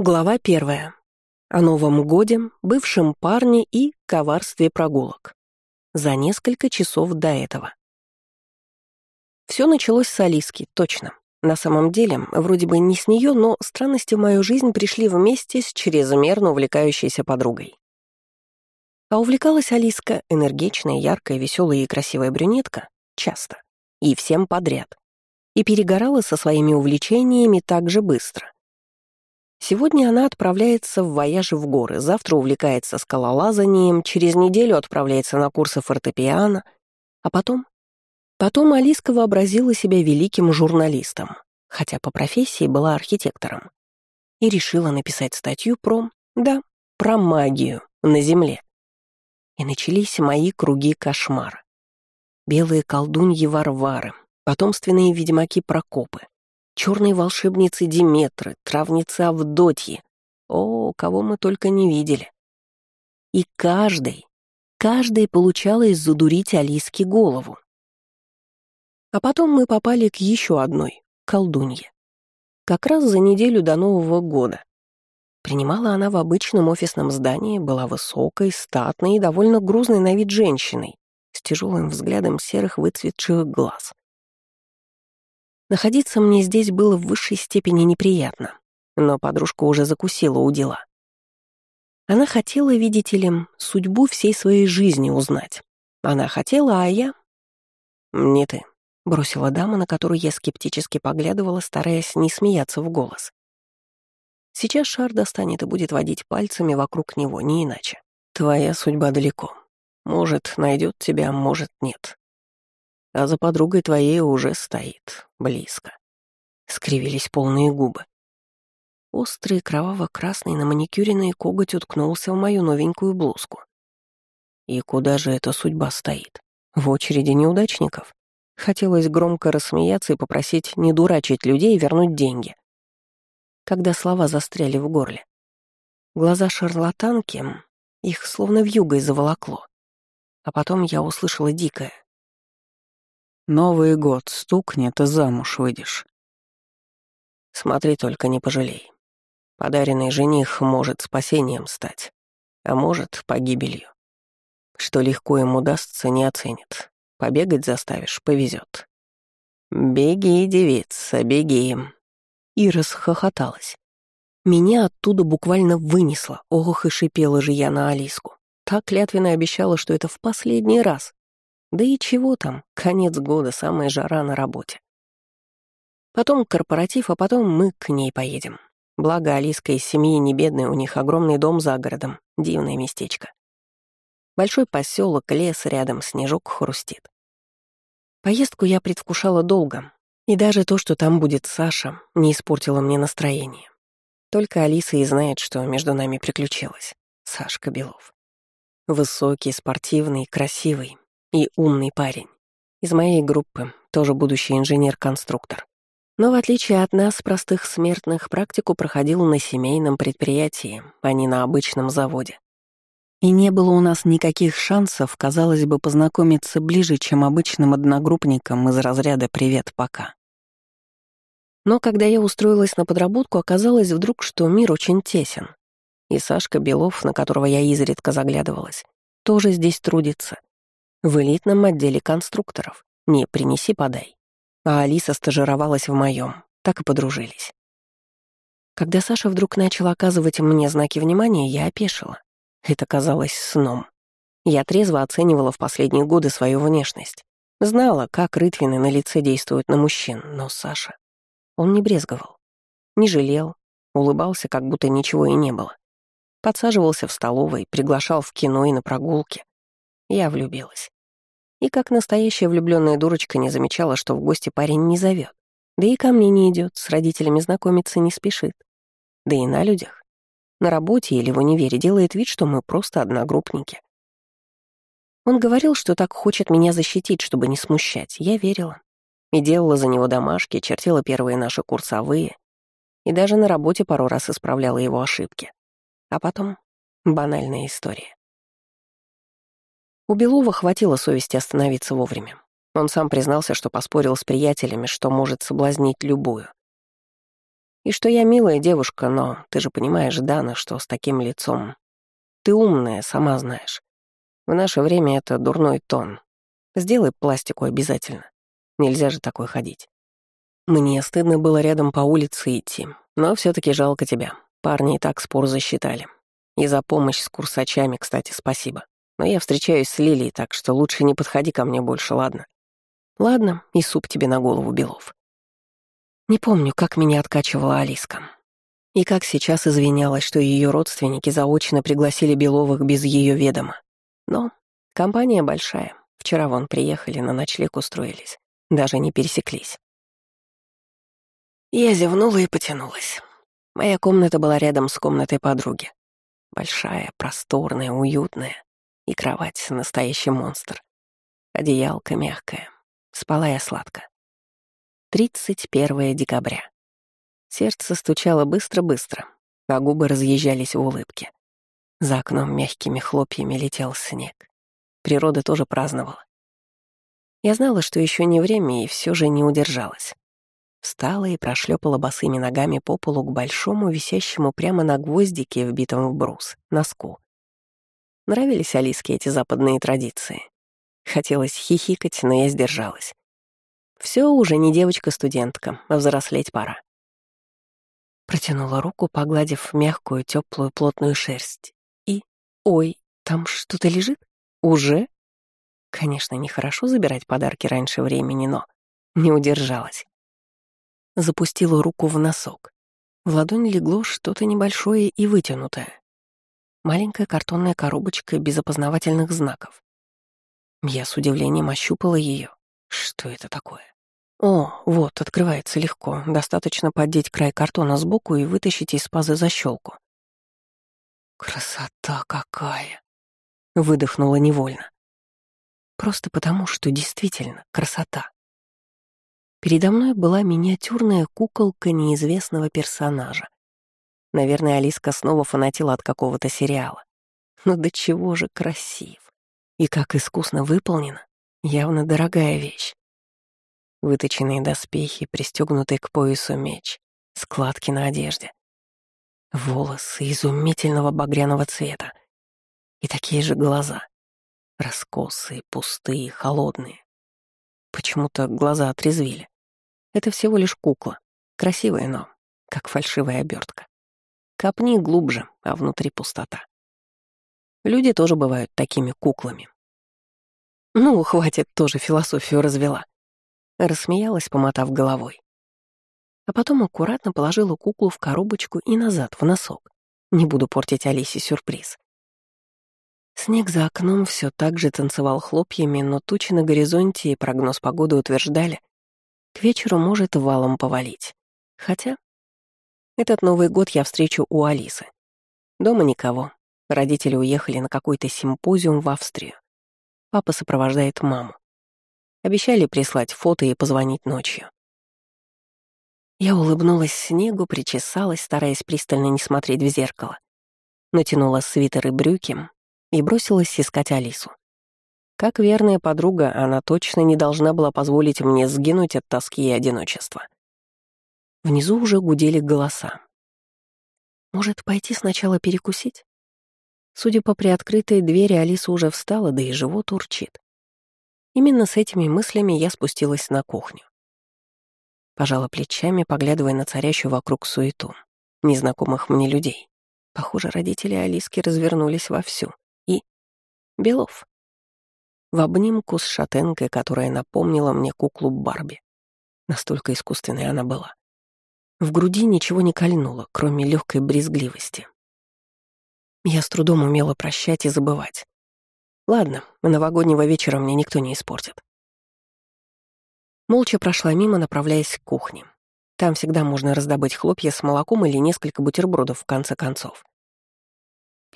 Глава первая. О Новом Годе, бывшем парне и коварстве прогулок. За несколько часов до этого. Все началось с Алиски, точно. На самом деле, вроде бы не с нее, но странности в мою жизнь пришли вместе с чрезмерно увлекающейся подругой. А увлекалась Алиска, энергичная, яркая, веселая и красивая брюнетка, часто. И всем подряд. И перегорала со своими увлечениями так же быстро — Сегодня она отправляется в вояж в горы, завтра увлекается скалолазанием, через неделю отправляется на курсы фортепиано, а потом... Потом Алиска вообразила себя великим журналистом, хотя по профессии была архитектором, и решила написать статью про... да, про магию на Земле. И начались мои круги кошмара. Белые колдуньи Варвары, потомственные ведьмаки Прокопы, черной волшебницы Диметры, травницы Авдотьи. О, кого мы только не видели. И каждый, каждый получалось задурить Алиске голову. А потом мы попали к еще одной, колдунье. Как раз за неделю до Нового года. Принимала она в обычном офисном здании, была высокой, статной и довольно грузной на вид женщиной, с тяжелым взглядом серых выцветших глаз. Находиться мне здесь было в высшей степени неприятно, но подружка уже закусила у дела. Она хотела, видите ли, судьбу всей своей жизни узнать. Она хотела, а я... «Не ты», — бросила дама, на которую я скептически поглядывала, стараясь не смеяться в голос. Сейчас шар достанет и будет водить пальцами вокруг него, не иначе. Твоя судьба далеко. Может, найдет тебя, может, нет а за подругой твоей уже стоит, близко. Скривились полные губы. Острый кроваво-красный на маникюренный коготь уткнулся в мою новенькую блузку. И куда же эта судьба стоит? В очереди неудачников? Хотелось громко рассмеяться и попросить не дурачить людей и вернуть деньги. Когда слова застряли в горле. Глаза шарлатанки, их словно вьюгой заволокло. А потом я услышала дикое — Новый год стукнет, и замуж выйдешь. Смотри только, не пожалей. Подаренный жених может спасением стать, а может погибелью. Что легко ему дастся, не оценит. Побегать заставишь — повезет. «Беги, девица, беги!» И расхохоталась. Меня оттуда буквально вынесло, ох и шипела же я на Алиску. Так клятвенно обещала, что это в последний раз, да и чего там, конец года, самая жара на работе. Потом корпоратив, а потом мы к ней поедем. Благо, Алиска из семьи не бедная, у них огромный дом за городом, дивное местечко. Большой поселок, лес рядом, снежок хрустит. Поездку я предвкушала долго, и даже то, что там будет Саша, не испортило мне настроение. Только Алиса и знает, что между нами приключилось. Сашка Белов. Высокий, спортивный, красивый, и умный парень. Из моей группы, тоже будущий инженер-конструктор. Но в отличие от нас, простых смертных, практику проходил на семейном предприятии, а не на обычном заводе. И не было у нас никаких шансов, казалось бы, познакомиться ближе, чем обычным одногруппникам из разряда «Привет, пока». Но когда я устроилась на подработку, оказалось вдруг, что мир очень тесен. И Сашка Белов, на которого я изредка заглядывалась, тоже здесь трудится. В элитном отделе конструкторов. Не принеси, подай. А Алиса стажировалась в моем. Так и подружились. Когда Саша вдруг начал оказывать мне знаки внимания, я опешила. Это казалось сном. Я трезво оценивала в последние годы свою внешность. Знала, как рытвины на лице действуют на мужчин, но Саша... Он не брезговал. Не жалел, улыбался, как будто ничего и не было. Подсаживался в столовой, приглашал в кино и на прогулки. Я влюбилась. И как настоящая влюбленная дурочка не замечала, что в гости парень не зовет. Да и ко мне не идет, с родителями знакомиться не спешит. Да и на людях. На работе или в универе делает вид, что мы просто одногруппники. Он говорил, что так хочет меня защитить, чтобы не смущать. Я верила. И делала за него домашки, чертила первые наши курсовые. И даже на работе пару раз исправляла его ошибки. А потом банальная история. У Белова хватило совести остановиться вовремя. Он сам признался, что поспорил с приятелями, что может соблазнить любую. И что я милая девушка, но ты же понимаешь, Дана, что с таким лицом... Ты умная, сама знаешь. В наше время это дурной тон. Сделай пластику обязательно. Нельзя же такой ходить. Мне стыдно было рядом по улице идти, но все таки жалко тебя. Парни и так спор засчитали. И за помощь с курсачами, кстати, спасибо. Но я встречаюсь с Лилией, так что лучше не подходи ко мне больше, ладно? Ладно, и суп тебе на голову, Белов. Не помню, как меня откачивала Алиска. И как сейчас извинялась, что ее родственники заочно пригласили Беловых без ее ведома. Но компания большая. Вчера вон приехали, на ночлег устроились. Даже не пересеклись. Я зевнула и потянулась. Моя комната была рядом с комнатой подруги. Большая, просторная, уютная. И кровать — настоящий монстр. Одеялка мягкая. Спала я сладко. 31 декабря. Сердце стучало быстро-быстро, а губы разъезжались в улыбке. За окном мягкими хлопьями летел снег. Природа тоже праздновала. Я знала, что еще не время, и все же не удержалась. Встала и прошлепала босыми ногами по полу к большому, висящему прямо на гвоздике, вбитом в брус, носку. Нравились Алиске эти западные традиции. Хотелось хихикать, но я сдержалась. Все уже не девочка-студентка, а взрослеть пора. Протянула руку, погладив мягкую, теплую, плотную шерсть. И... Ой, там что-то лежит? Уже? Конечно, нехорошо забирать подарки раньше времени, но... Не удержалась. Запустила руку в носок. В ладонь легло что-то небольшое и вытянутое. Маленькая картонная коробочка без опознавательных знаков. Я с удивлением ощупала ее. Что это такое? О, вот, открывается легко. Достаточно поддеть край картона сбоку и вытащить из пазы защелку. Красота какая! Выдохнула невольно. Просто потому, что действительно красота. Передо мной была миниатюрная куколка неизвестного персонажа. Наверное, Алиска снова фанатила от какого-то сериала. Но до чего же красив. И как искусно выполнено. Явно дорогая вещь. Выточенные доспехи, пристегнутый к поясу меч, складки на одежде. Волосы изумительного багряного цвета. И такие же глаза. Раскосые, пустые, холодные. Почему-то глаза отрезвили. Это всего лишь кукла. Красивая, но как фальшивая обертка. Копни глубже, а внутри пустота. Люди тоже бывают такими куклами. Ну, хватит, тоже философию развела. Рассмеялась, помотав головой. А потом аккуратно положила куклу в коробочку и назад, в носок. Не буду портить Алисе сюрприз. Снег за окном все так же танцевал хлопьями, но тучи на горизонте и прогноз погоды утверждали, к вечеру может валом повалить. Хотя этот Новый год я встречу у Алисы. Дома никого. Родители уехали на какой-то симпозиум в Австрию. Папа сопровождает маму. Обещали прислать фото и позвонить ночью. Я улыбнулась снегу, причесалась, стараясь пристально не смотреть в зеркало. Натянула свитер и брюки и бросилась искать Алису. Как верная подруга, она точно не должна была позволить мне сгинуть от тоски и одиночества. Внизу уже гудели голоса. Может, пойти сначала перекусить? Судя по приоткрытой двери, Алиса уже встала, да и живот урчит. Именно с этими мыслями я спустилась на кухню. Пожала плечами, поглядывая на царящую вокруг суету, незнакомых мне людей. Похоже, родители Алиски развернулись вовсю. И... Белов. В обнимку с шатенкой, которая напомнила мне куклу Барби. Настолько искусственной она была. В груди ничего не кольнуло, кроме легкой брезгливости. Я с трудом умела прощать и забывать. Ладно, новогоднего вечера мне никто не испортит. Молча прошла мимо, направляясь к кухне. Там всегда можно раздобыть хлопья с молоком или несколько бутербродов в конце концов.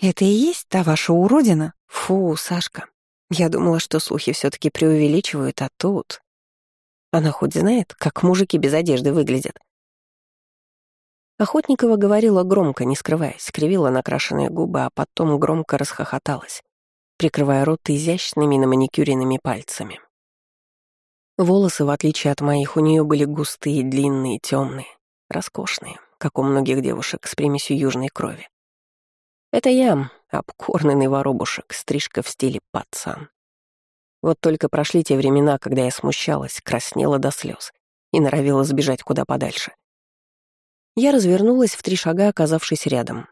«Это и есть та ваша уродина?» «Фу, Сашка. Я думала, что слухи все таки преувеличивают, а тут...» Она хоть знает, как мужики без одежды выглядят. Охотникова говорила громко, не скрываясь, скривила накрашенные губы, а потом громко расхохоталась, прикрывая рот изящными на маникюренными пальцами. Волосы, в отличие от моих, у нее были густые, длинные, темные, роскошные, как у многих девушек с примесью южной крови. Это я, обкорненный воробушек, стрижка в стиле пацан. Вот только прошли те времена, когда я смущалась, краснела до слез и норовила сбежать куда подальше. Я развернулась в три шага, оказавшись рядом.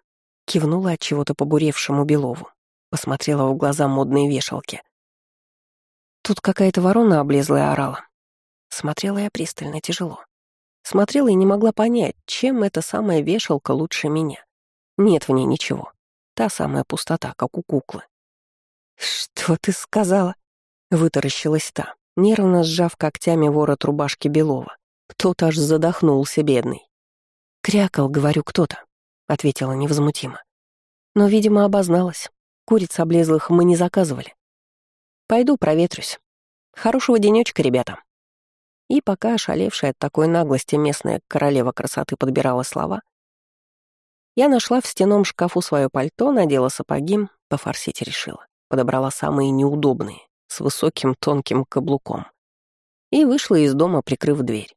Кивнула от чего-то побуревшему Белову. Посмотрела в глаза модные вешалки. Тут какая-то ворона облезла и орала. Смотрела я пристально, тяжело. Смотрела и не могла понять, чем эта самая вешалка лучше меня. Нет в ней ничего. Та самая пустота, как у куклы. «Что ты сказала?» — вытаращилась та, нервно сжав когтями ворот рубашки Белова. Кто-то аж задохнулся, бедный. «Крякал, говорю, кто-то», — ответила невозмутимо. Но, видимо, обозналась. Куриц облезлых мы не заказывали. Пойду проветрюсь. Хорошего денечка, ребята. И пока ошалевшая от такой наглости местная королева красоты подбирала слова, я нашла в стеном шкафу свое пальто, надела сапоги, пофорсить решила. Подобрала самые неудобные, с высоким тонким каблуком. И вышла из дома, прикрыв дверь.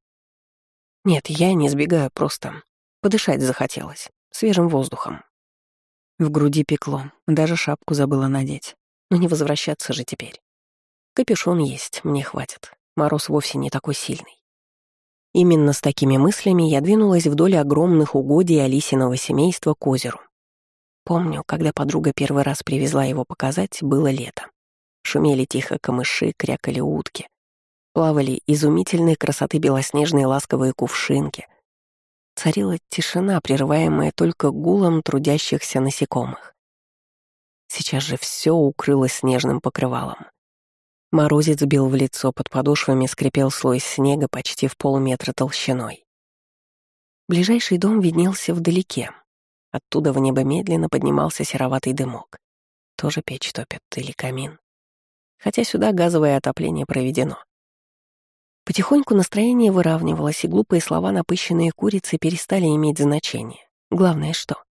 Нет, я не сбегаю, просто подышать захотелось, свежим воздухом. В груди пекло, даже шапку забыла надеть. Но не возвращаться же теперь. Капюшон есть, мне хватит. Мороз вовсе не такой сильный. Именно с такими мыслями я двинулась вдоль огромных угодий Алисиного семейства к озеру. Помню, когда подруга первый раз привезла его показать, было лето. Шумели тихо камыши, крякали утки. Плавали изумительной красоты белоснежные ласковые кувшинки. Царила тишина, прерываемая только гулом трудящихся насекомых. Сейчас же все укрылось снежным покрывалом. Морозец бил в лицо, под подошвами скрипел слой снега почти в полметра толщиной. Ближайший дом виднелся вдалеке. Оттуда в небо медленно поднимался сероватый дымок. Тоже печь топят или камин. Хотя сюда газовое отопление проведено. Потихоньку настроение выравнивалось, и глупые слова, напыщенные курицы, перестали иметь значение. Главное что?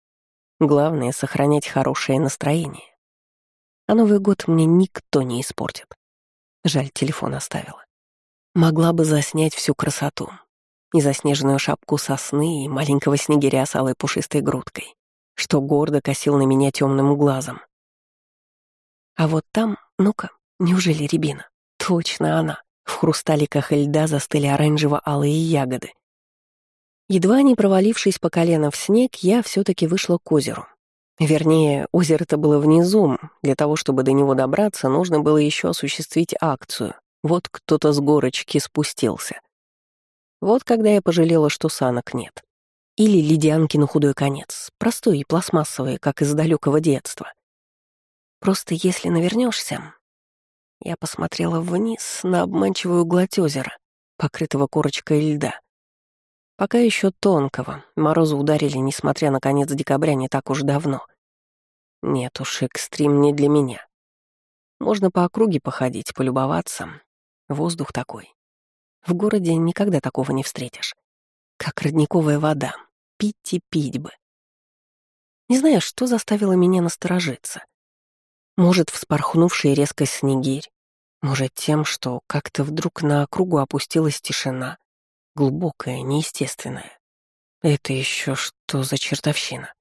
Главное — сохранять хорошее настроение. А Новый год мне никто не испортит. Жаль, телефон оставила. Могла бы заснять всю красоту. И заснеженную шапку сосны, и маленького снегиря с алой пушистой грудкой, что гордо косил на меня темным глазом. А вот там, ну-ка, неужели рябина? Точно она. В хрусталиках льда застыли оранжево-алые ягоды. Едва не провалившись по колено в снег, я все таки вышла к озеру. Вернее, озеро-то было внизу. Для того, чтобы до него добраться, нужно было еще осуществить акцию. Вот кто-то с горочки спустился. Вот когда я пожалела, что санок нет. Или ледянки на худой конец, простые и пластмассовые, как из далекого детства. Просто если навернешься, я посмотрела вниз на обманчивую гладь озера, покрытого корочкой льда. Пока еще тонкого, морозы ударили, несмотря на конец декабря, не так уж давно. Нет уж, экстрим не для меня. Можно по округе походить, полюбоваться. Воздух такой. В городе никогда такого не встретишь. Как родниковая вода. Пить и пить бы. Не знаю, что заставило меня насторожиться. Может, вспорхнувший резко снегирь. Может, тем, что как-то вдруг на округу опустилась тишина глубокая, неестественная. Это еще что за чертовщина?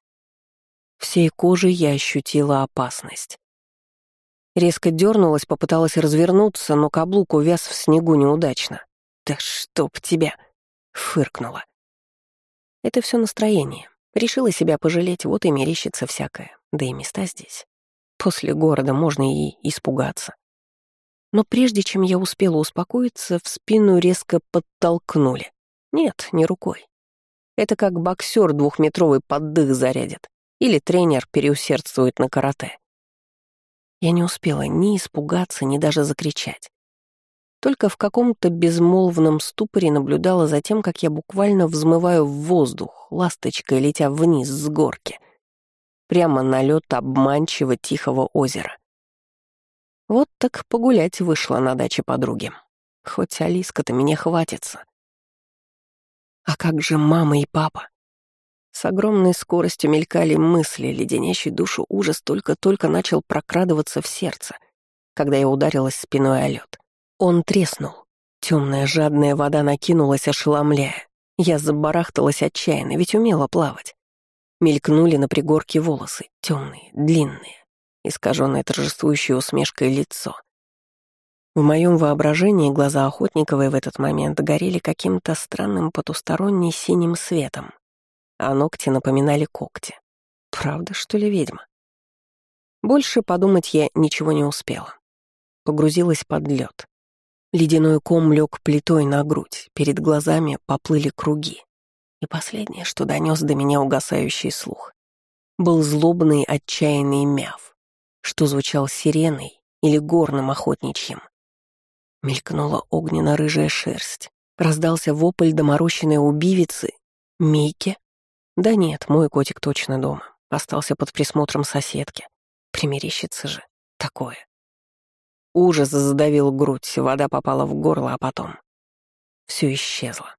Всей кожей я ощутила опасность. Резко дернулась, попыталась развернуться, но каблук увяз в снегу неудачно. «Да чтоб тебя!» — фыркнула. Это все настроение. Решила себя пожалеть, вот и мерещится всякое. Да и места здесь. После города можно и испугаться. Но прежде чем я успела успокоиться, в спину резко подтолкнули. Нет, не рукой. Это как боксер двухметровый поддых зарядит. Или тренер переусердствует на карате. Я не успела ни испугаться, ни даже закричать. Только в каком-то безмолвном ступоре наблюдала за тем, как я буквально взмываю в воздух, ласточкой летя вниз с горки, прямо на лед обманчиво тихого озера. Вот так погулять вышла на даче подруги. Хоть Алиска-то меня хватится. А как же мама и папа? С огромной скоростью мелькали мысли, леденящий душу ужас только-только начал прокрадываться в сердце, когда я ударилась спиной о лед. Он треснул. Темная жадная вода накинулась, ошеломляя. Я забарахталась отчаянно, ведь умела плавать. Мелькнули на пригорке волосы, темные, длинные, искаженное торжествующей усмешкой лицо. В моем воображении глаза Охотниковой в этот момент горели каким-то странным потусторонне синим светом, а ногти напоминали когти. Правда, что ли, ведьма? Больше подумать я ничего не успела. Погрузилась под лед. Ледяной ком лег плитой на грудь, перед глазами поплыли круги. И последнее, что донес до меня угасающий слух, был злобный отчаянный мяв, что звучал сиреной или горным охотничьим. Мелькнула огненно-рыжая шерсть, раздался вопль доморощенной убивицы. Мейке? Да нет, мой котик точно дома, остался под присмотром соседки. Примерещится же. Такое. Ужас задавил грудь, вода попала в горло, а потом... Все исчезло.